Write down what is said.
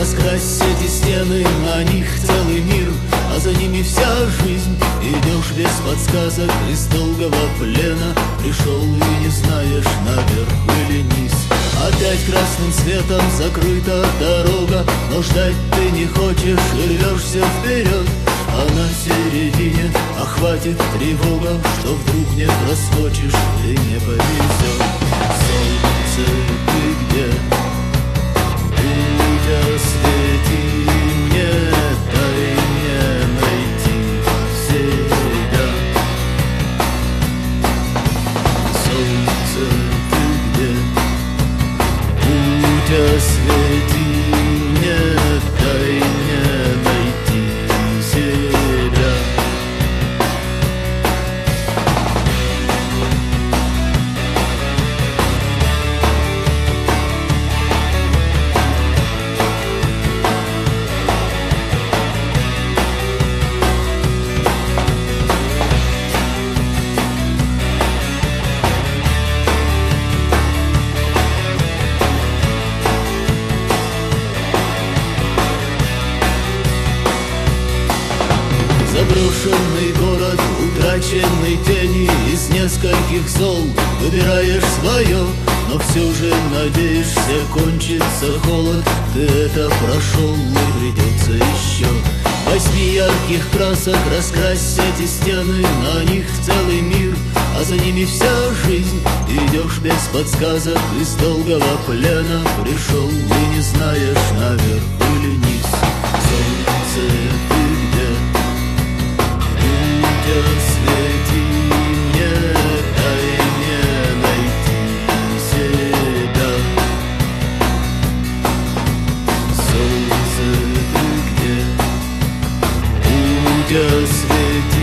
Раскрась эти стены, на них целый мир. А за ними вся жизнь Идешь без подсказок из долгого плена. Пришел и не знаешь, наверх или низ Опять красным светом закрыта дорога Но ждать ты не хочешь и рвешься вперед. А на середине охватит тревога Что вдруг не проскочишь и не повезет Солнце, ты где? Заброшенный город, утраченный тени Из нескольких зол выбираешь свое Но все же надеешься, кончится холод. Ты это прошел и придется еще Возьми ярких красок, раскрась эти стены На них целый мир, а за ними вся жизнь. Идешь без подсказок из долгого плена Пришел и не знаешь, наверх или низ Солнце, gözledim.